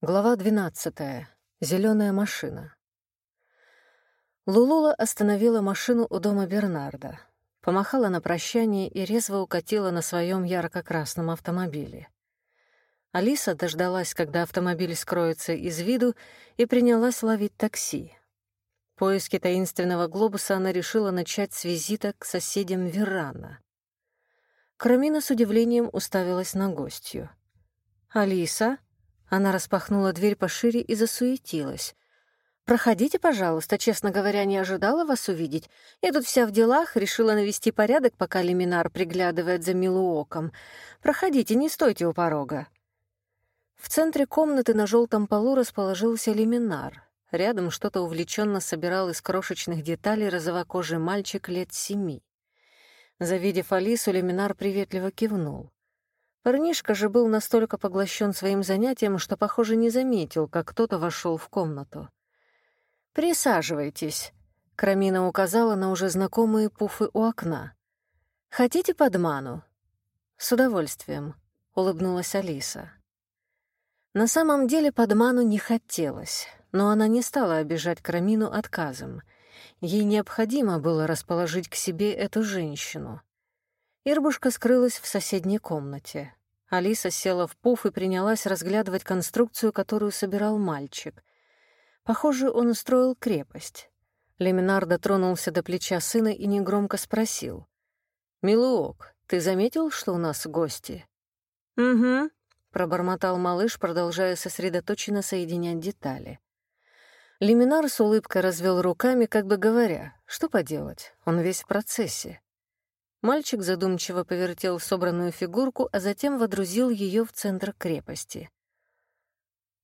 Глава 12. Зеленая машина. Лулула остановила машину у дома Бернарда, помахала на прощание и резво укатила на своем ярко-красном автомобиле. Алиса дождалась, когда автомобиль скроется из виду, и принялась ловить такси. Поиски таинственного глобуса она решила начать с визита к соседям Верана. Крамина с удивлением уставилась на гостью. «Алиса?» Она распахнула дверь пошире и засуетилась. «Проходите, пожалуйста. Честно говоря, не ожидала вас увидеть. Я тут вся в делах, решила навести порядок, пока Лиминар приглядывает за Милуоком. Проходите, не стойте у порога». В центре комнаты на желтом полу расположился Лиминар. Рядом что-то увлеченно собирал из крошечных деталей розовокожий мальчик лет семи. Завидев Алису, Лиминар приветливо кивнул. Парнишка же был настолько поглощен своим занятием, что, похоже, не заметил, как кто-то вошел в комнату. «Присаживайтесь», — Крамина указала на уже знакомые пуфы у окна. «Хотите подману?» «С удовольствием», — улыбнулась Алиса. На самом деле подману не хотелось, но она не стала обижать Крамину отказом. Ей необходимо было расположить к себе эту женщину — Ирбушка скрылась в соседней комнате. Алиса села в пуф и принялась разглядывать конструкцию, которую собирал мальчик. Похоже, он устроил крепость. Леминар дотронулся до плеча сына и негромко спросил. «Милуок, ты заметил, что у нас гости?» «Угу», — пробормотал малыш, продолжая сосредоточенно соединять детали. Леминар с улыбкой развел руками, как бы говоря, что поделать, он весь в процессе. Мальчик задумчиво повертел собранную фигурку, а затем водрузил ее в центр крепости.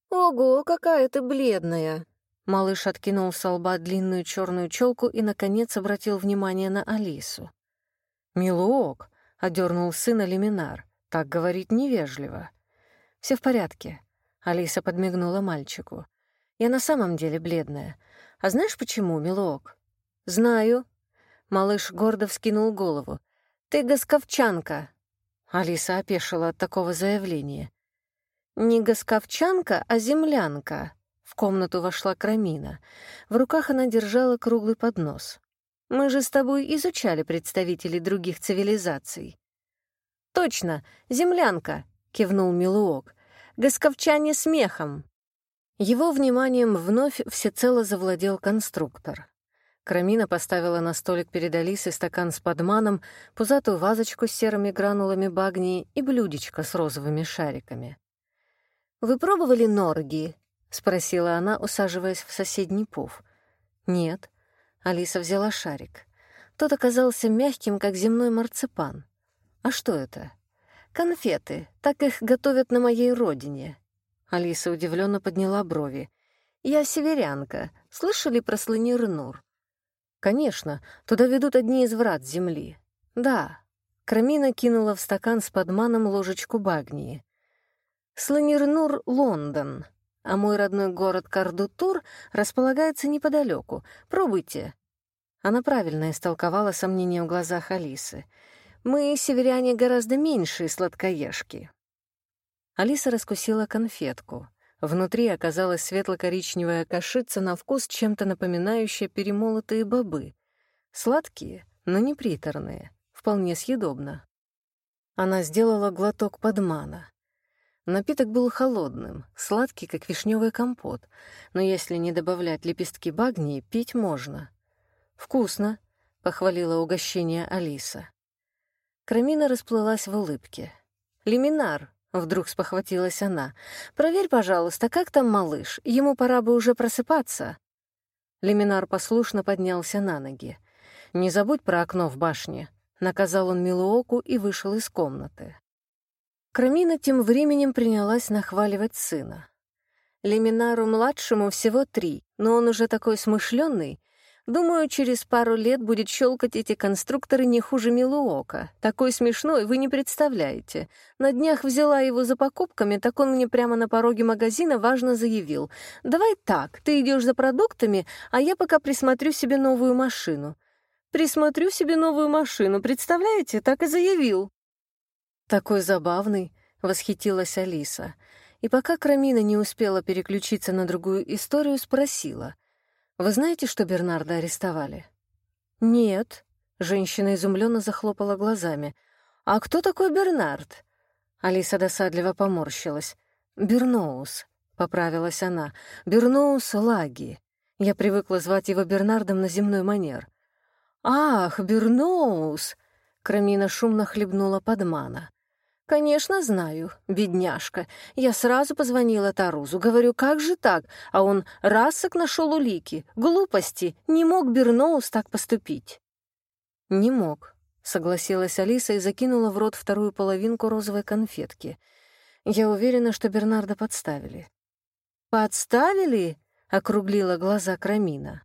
«Ого, какая ты бледная!» Малыш откинул с лба длинную черную челку и, наконец, обратил внимание на Алису. «Милуок!» — одернул сына Лиминар. «Так говорить невежливо». Все в порядке», — Алиса подмигнула мальчику. «Я на самом деле бледная. А знаешь почему, Милуок?» «Знаю». Малыш гордо вскинул голову. «Ты госковчанка!» Алиса опешила от такого заявления. «Не госковчанка, а землянка!» В комнату вошла Крамина. В руках она держала круглый поднос. «Мы же с тобой изучали представителей других цивилизаций». «Точно, землянка!» — кивнул Милуок. «Госковчане смехом!» Его вниманием вновь всецело завладел конструктор. Крамина поставила на столик перед Алисой стакан с подманом, пузатую вазочку с серыми гранулами багнии и блюдечко с розовыми шариками. «Вы пробовали норги?» — спросила она, усаживаясь в соседний пуф. «Нет». Алиса взяла шарик. Тот оказался мягким, как земной марципан. «А что это?» «Конфеты. Так их готовят на моей родине». Алиса удивленно подняла брови. «Я северянка. Слышали про Слонирнур?» Конечно, туда ведут одни из врат земли. Да. Крамина кинула в стакан с подманом ложечку багнии. Слонернур, Лондон. А мой родной город Кардутур располагается неподалеку. Пробуйте. Она правильно истолковала сомнения в глазах Алисы. Мы, северяне, гораздо меньшие сладкоежки. Алиса раскусила конфетку. Внутри оказалась светло-коричневая кашица на вкус, чем-то напоминающая перемолотые бобы. Сладкие, но не приторные, вполне съедобно. Она сделала глоток подмана. Напиток был холодным, сладкий, как вишневый компот, но если не добавлять лепестки багнии, пить можно. «Вкусно», — похвалила угощение Алиса. Крамина расплылась в улыбке. «Лиминар», Вдруг спохватилась она. «Проверь, пожалуйста, как там малыш? Ему пора бы уже просыпаться». Леминар послушно поднялся на ноги. «Не забудь про окно в башне», — наказал он Милуоку и вышел из комнаты. Крамина тем временем принялась нахваливать сына. Леминару-младшему всего три, но он уже такой смышленный, Думаю, через пару лет будет щелкать эти конструкторы не хуже Милуока. Такой смешной, вы не представляете. На днях взяла его за покупками, так он мне прямо на пороге магазина важно заявил. «Давай так, ты идешь за продуктами, а я пока присмотрю себе новую машину». «Присмотрю себе новую машину, представляете? Так и заявил». «Такой забавный», — восхитилась Алиса. И пока Крамина не успела переключиться на другую историю, спросила. «Вы знаете, что Бернарда арестовали?» «Нет», — женщина изумленно захлопала глазами. «А кто такой Бернард?» Алиса досадливо поморщилась. «Берноус», — поправилась она. «Берноус Лаги. Я привыкла звать его Бернардом на земной манер». «Ах, Берноус!» — Крамина шумно хлебнула подмана. «Конечно, знаю, бедняжка. Я сразу позвонила Тарузу. Говорю, как же так? А он расок нашел улики. Глупости. Не мог Берноус так поступить». «Не мог», — согласилась Алиса и закинула в рот вторую половинку розовой конфетки. «Я уверена, что Бернарда подставили». «Подставили?» — округлила глаза Крамина.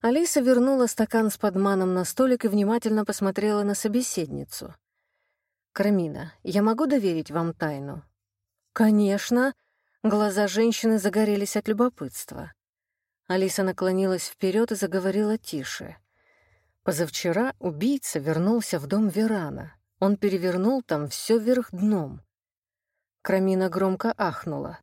Алиса вернула стакан с подманом на столик и внимательно посмотрела на собеседницу. «Кармина, я могу доверить вам тайну?» «Конечно!» Глаза женщины загорелись от любопытства. Алиса наклонилась вперед и заговорила тише. Позавчера убийца вернулся в дом Верана. Он перевернул там все вверх дном. Крамина громко ахнула.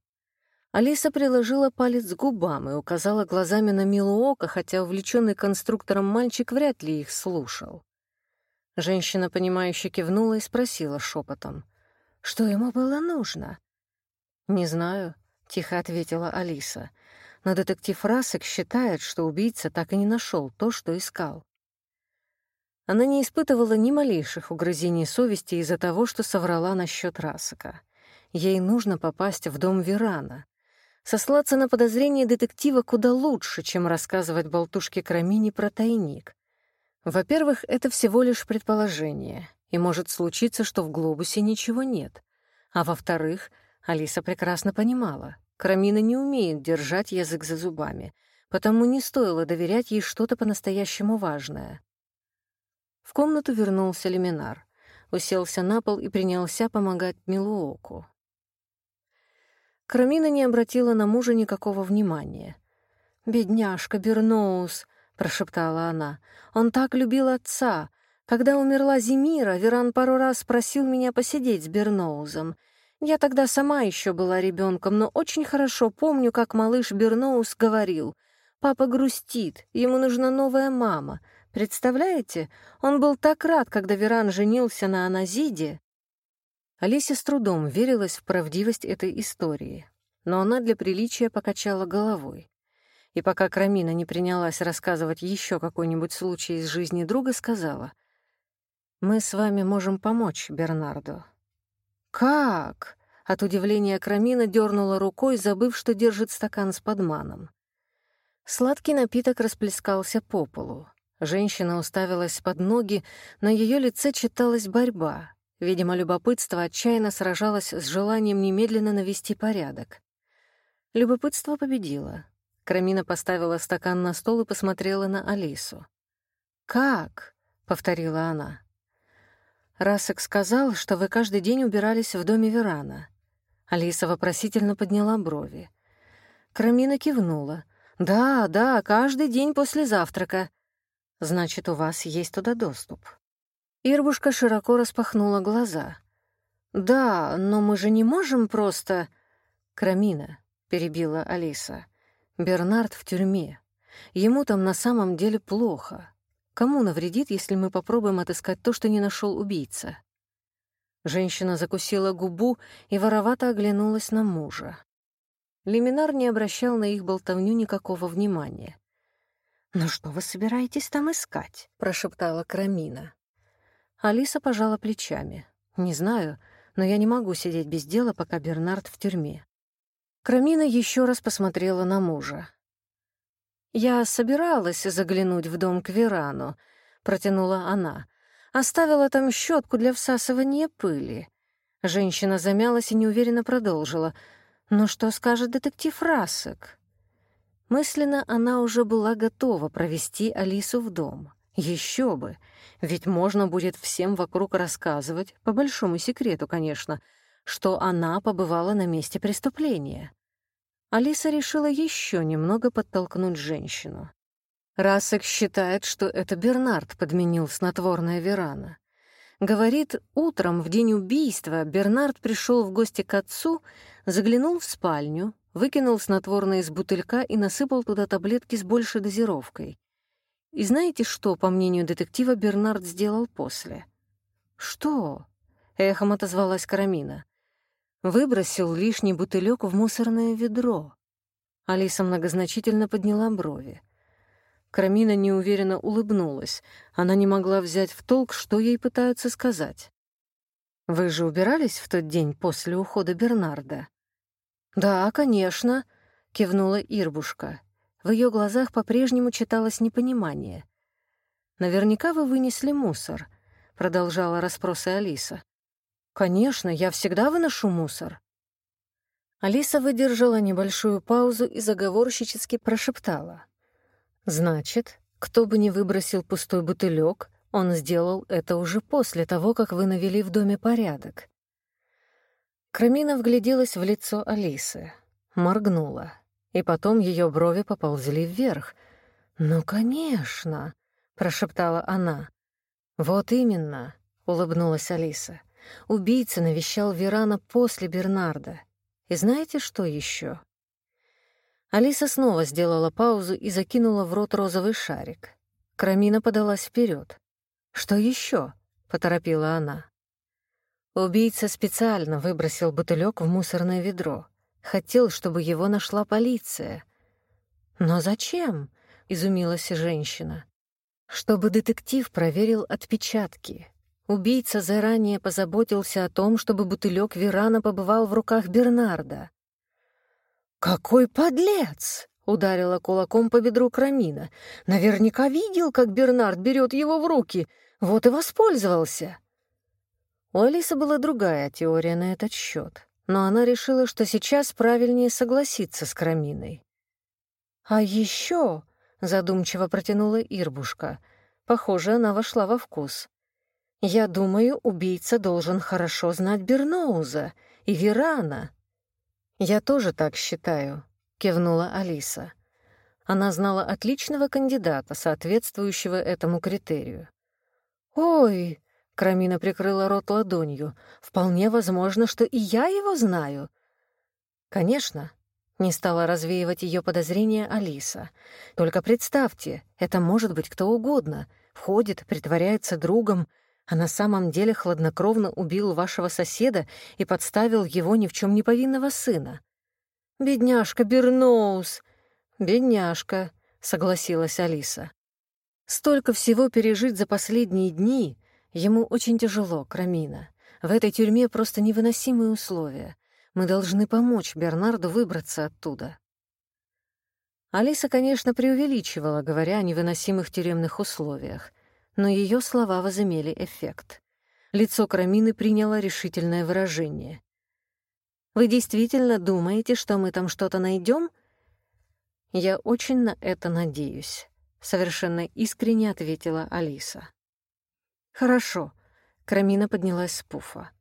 Алиса приложила палец к губам и указала глазами на Милуока, хотя увлеченный конструктором мальчик вряд ли их слушал. Женщина, понимающе кивнула и спросила шепотом. «Что ему было нужно?» «Не знаю», — тихо ответила Алиса. «Но детектив Расек считает, что убийца так и не нашел то, что искал». Она не испытывала ни малейших угрызений совести из-за того, что соврала насчет Расека. Ей нужно попасть в дом Верана. Сослаться на подозрение детектива куда лучше, чем рассказывать болтушке Крамини про тайник. Во-первых, это всего лишь предположение, и может случиться, что в глобусе ничего нет. А во-вторых, Алиса прекрасно понимала, Крамина не умеет держать язык за зубами, потому не стоило доверять ей что-то по-настоящему важное. В комнату вернулся Леминар, уселся на пол и принялся помогать Милуоку. Крамина не обратила на мужа никакого внимания. «Бедняжка Берноус», — прошептала она. «Он так любил отца. Когда умерла Зимира, Веран пару раз просил меня посидеть с Берноузом. Я тогда сама еще была ребенком, но очень хорошо помню, как малыш Берноуз говорил. «Папа грустит, ему нужна новая мама». Представляете, он был так рад, когда Веран женился на Аназиде. Олеся с трудом верилась в правдивость этой истории, но она для приличия покачала головой и пока Крамина не принялась рассказывать еще какой-нибудь случай из жизни друга, сказала, «Мы с вами можем помочь Бернарду». «Как?» — от удивления Крамина дернула рукой, забыв, что держит стакан с подманом. Сладкий напиток расплескался по полу. Женщина уставилась под ноги, на ее лице читалась борьба. Видимо, любопытство отчаянно сражалось с желанием немедленно навести порядок. Любопытство победило. Крамина поставила стакан на стол и посмотрела на Алису. «Как?» — повторила она. «Расек сказал, что вы каждый день убирались в доме Верана». Алиса вопросительно подняла брови. Крамина кивнула. «Да, да, каждый день после завтрака. Значит, у вас есть туда доступ». Ирбушка широко распахнула глаза. «Да, но мы же не можем просто...» «Крамина», — перебила Алиса, — Бернард в тюрьме. Ему там на самом деле плохо. Кому навредит, если мы попробуем отыскать то, что не нашел убийца? Женщина закусила губу и воровато оглянулась на мужа. Леминар не обращал на их болтовню никакого внимания. «Ну что вы собираетесь там искать?» — прошептала Крамина. Алиса пожала плечами. «Не знаю, но я не могу сидеть без дела, пока Бернард в тюрьме. Крамина еще раз посмотрела на мужа. «Я собиралась заглянуть в дом к Верану», — протянула она. «Оставила там щетку для всасывания пыли». Женщина замялась и неуверенно продолжила. «Ну что скажет детектив Расек?» Мысленно она уже была готова провести Алису в дом. Еще бы! Ведь можно будет всем вокруг рассказывать, по большому секрету, конечно, — что она побывала на месте преступления. Алиса решила еще немного подтолкнуть женщину. Расек считает, что это Бернард подменил снотворное Верана. Говорит, утром, в день убийства, Бернард пришел в гости к отцу, заглянул в спальню, выкинул снотворное из бутылька и насыпал туда таблетки с большей дозировкой. И знаете, что, по мнению детектива, Бернард сделал после? «Что?» — эхом отозвалась Карамина. «Выбросил лишний бутылек в мусорное ведро». Алиса многозначительно подняла брови. Карамина неуверенно улыбнулась. Она не могла взять в толк, что ей пытаются сказать. «Вы же убирались в тот день после ухода Бернарда?» «Да, конечно», — кивнула Ирбушка. В ее глазах по-прежнему читалось непонимание. «Наверняка вы вынесли мусор», — продолжала расспросы Алиса. «Конечно, я всегда выношу мусор». Алиса выдержала небольшую паузу и заговорщически прошептала. «Значит, кто бы ни выбросил пустой бутылек, он сделал это уже после того, как вы навели в доме порядок. Крамина вгляделась в лицо Алисы, моргнула, и потом ее брови поползли вверх. «Ну, конечно!» — прошептала она. «Вот именно!» — улыбнулась Алиса. «Убийца навещал Верана после Бернарда. И знаете, что еще? Алиса снова сделала паузу и закинула в рот розовый шарик. Крамина подалась вперед. «Что еще? поторопила она. Убийца специально выбросил бутылек в мусорное ведро. Хотел, чтобы его нашла полиция. «Но зачем?» — изумилась женщина. «Чтобы детектив проверил отпечатки. Убийца заранее позаботился о том, чтобы бутылек Верана побывал в руках Бернарда». «Какой подлец!» — ударила кулаком по бедру Крамина. «Наверняка видел, как Бернард берет его в руки. Вот и воспользовался». У Алисы была другая теория на этот счет, но она решила, что сейчас правильнее согласиться с Краминой. «А еще», — задумчиво протянула Ирбушка, похоже, она вошла во вкус. «Я думаю, убийца должен хорошо знать Берноуза и Верана». «Я тоже так считаю», — кивнула Алиса. Она знала отличного кандидата, соответствующего этому критерию. «Ой!» Крамина прикрыла рот ладонью. «Вполне возможно, что и я его знаю». «Конечно», — не стала развеивать ее подозрения Алиса. «Только представьте, это может быть кто угодно. Входит, притворяется другом, а на самом деле хладнокровно убил вашего соседа и подставил его ни в чем не повинного сына». «Бедняжка Берноус!» «Бедняжка», — согласилась Алиса. «Столько всего пережить за последние дни, Ему очень тяжело, Крамина. В этой тюрьме просто невыносимые условия. Мы должны помочь Бернарду выбраться оттуда. Алиса, конечно, преувеличивала, говоря о невыносимых тюремных условиях, но ее слова возымели эффект. Лицо Крамины приняло решительное выражение. «Вы действительно думаете, что мы там что-то найдем? «Я очень на это надеюсь», — совершенно искренне ответила Алиса. «Хорошо». Крамина поднялась с пуфа.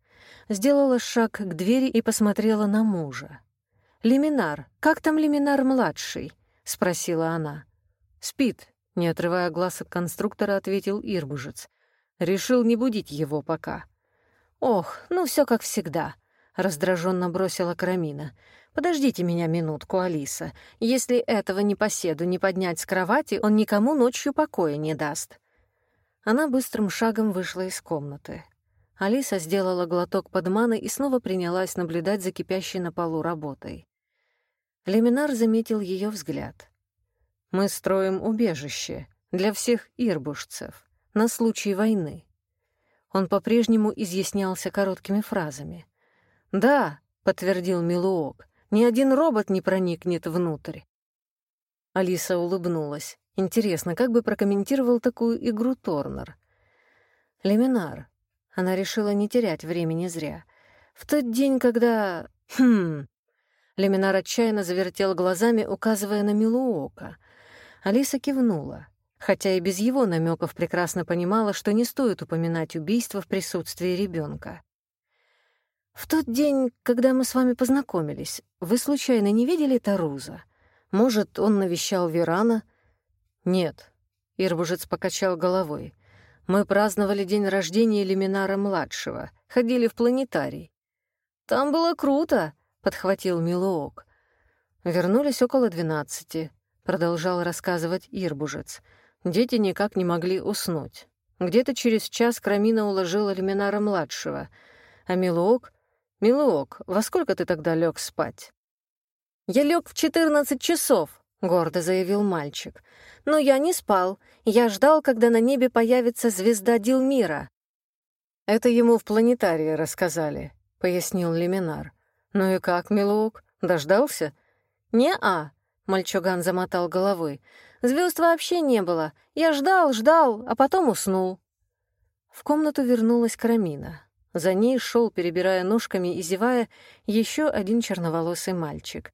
Сделала шаг к двери и посмотрела на мужа. «Лиминар, как там Лиминар-младший?» — спросила она. «Спит», — не отрывая глаз от конструктора, ответил Ирбужец. «Решил не будить его пока». «Ох, ну все как всегда», — раздраженно бросила Крамина. «Подождите меня минутку, Алиса. Если этого непоседу не поднять с кровати, он никому ночью покоя не даст». Она быстрым шагом вышла из комнаты. Алиса сделала глоток подманы и снова принялась наблюдать за кипящей на полу работой. Леминар заметил ее взгляд. «Мы строим убежище для всех ирбушцев на случай войны». Он по-прежнему изъяснялся короткими фразами. «Да», — подтвердил Милуок, — «ни один робот не проникнет внутрь». Алиса улыбнулась. Интересно, как бы прокомментировал такую игру Торнер? Леминар. Она решила не терять времени зря. В тот день, когда... Хм... Леминар отчаянно завертел глазами, указывая на Милуока. Алиса кивнула, хотя и без его намеков прекрасно понимала, что не стоит упоминать убийство в присутствии ребенка. «В тот день, когда мы с вами познакомились, вы случайно не видели Таруза? Может, он навещал Верана?» «Нет», — Ирбужец покачал головой. Мы праздновали день рождения Лиминара-младшего, ходили в планетарий. «Там было круто», — подхватил Милоок. Вернулись около двенадцати, продолжал рассказывать Ирбужец. Дети никак не могли уснуть. Где-то через час Крамина уложила Лиминара-младшего, а Милуок... «Милуок, во сколько ты тогда лег спать?» «Я лег в четырнадцать часов», — гордо заявил мальчик. «Но я не спал. Я ждал, когда на небе появится звезда Дилмира». «Это ему в планетарии рассказали», — пояснил Лиминар. «Ну и как, Милуок, дождался?» «Не-а», — мальчуган замотал головой. Звезд вообще не было. Я ждал, ждал, а потом уснул». В комнату вернулась Карамина. За ней шел, перебирая ножками и зевая, еще один черноволосый мальчик.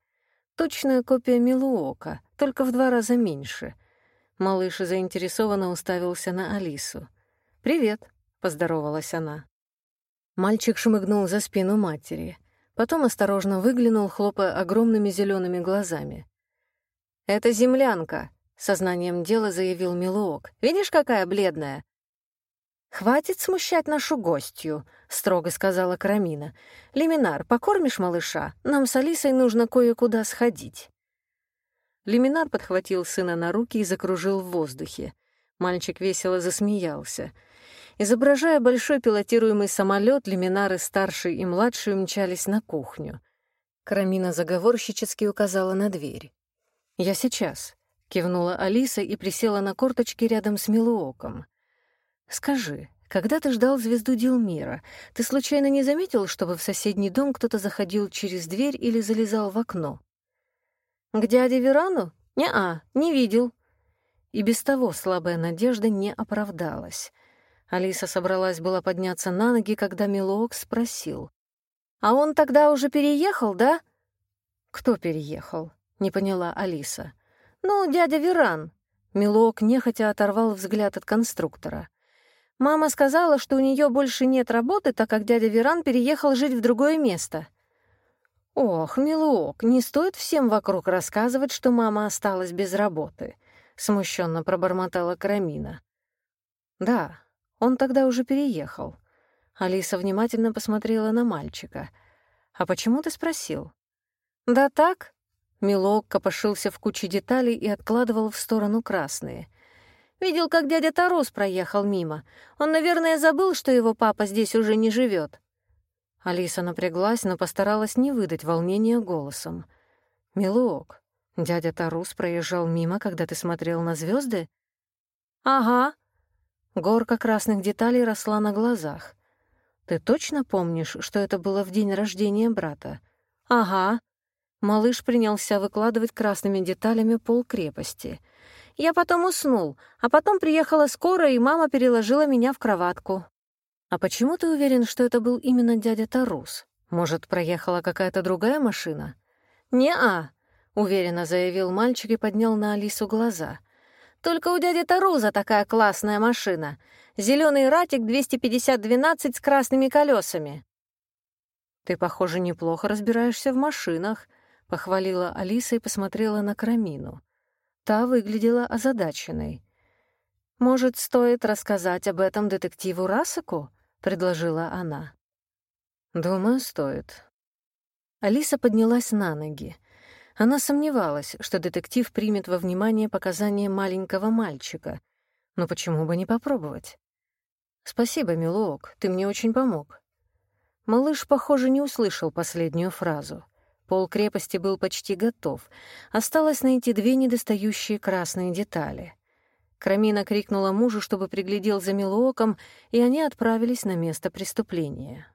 Точная копия Милуока, только в два раза меньше. Малыш заинтересованно уставился на Алису. «Привет», — поздоровалась она. Мальчик шмыгнул за спину матери. Потом осторожно выглянул, хлопая огромными зелеными глазами. «Это землянка», Сознанием дела заявил Милуок. «Видишь, какая бледная?» «Хватит смущать нашу гостью», — строго сказала Карамина. «Лиминар, покормишь малыша? Нам с Алисой нужно кое-куда сходить». Лиминар подхватил сына на руки и закружил в воздухе. Мальчик весело засмеялся. Изображая большой пилотируемый самолет, Лиминары старший и младший умчались на кухню. Карамина заговорщически указала на дверь. «Я сейчас», — кивнула Алиса и присела на корточки рядом с Милуоком. «Скажи, когда ты ждал звезду Дилмира, ты случайно не заметил, чтобы в соседний дом кто-то заходил через дверь или залезал в окно?» «К дяде Верану? Не-а, не видел». И без того слабая надежда не оправдалась. Алиса собралась была подняться на ноги, когда Милуок спросил. «А он тогда уже переехал, да?» «Кто переехал?» — не поняла Алиса. «Ну, дядя Веран». Милок нехотя оторвал взгляд от конструктора. «Мама сказала, что у нее больше нет работы, так как дядя Веран переехал жить в другое место». «Ох, Милок, не стоит всем вокруг рассказывать, что мама осталась без работы», — смущенно пробормотала Карамина. «Да, он тогда уже переехал». Алиса внимательно посмотрела на мальчика. «А почему ты спросил?» «Да так», Милок копошился в куче деталей и откладывал в сторону красные. «Видел, как дядя Тарус проехал мимо. Он, наверное, забыл, что его папа здесь уже не живет. Алиса напряглась, но постаралась не выдать волнения голосом. «Милок, дядя Тарус проезжал мимо, когда ты смотрел на звезды? «Ага». Горка красных деталей росла на глазах. «Ты точно помнишь, что это было в день рождения брата?» «Ага», Малыш принялся выкладывать красными деталями пол крепости. Я потом уснул, а потом приехала скорая, и мама переложила меня в кроватку. «А почему ты уверен, что это был именно дядя Тарус? Может, проехала какая-то другая машина?» «Не-а», — уверенно заявил мальчик и поднял на Алису глаза. «Только у дяди Таруза такая классная машина. Зеленый ратик 250-12 с красными колесами». «Ты, похоже, неплохо разбираешься в машинах», — похвалила Алиса и посмотрела на Крамину. Та выглядела озадаченной. «Может, стоит рассказать об этом детективу Расаку?» — предложила она. «Думаю, стоит». Алиса поднялась на ноги. Она сомневалась, что детектив примет во внимание показания маленького мальчика. Но почему бы не попробовать? «Спасибо, милок, ты мне очень помог». Малыш, похоже, не услышал последнюю фразу — Пол крепости был почти готов. Осталось найти две недостающие красные детали. Крамина крикнула мужу, чтобы приглядел за Милуоком, и они отправились на место преступления.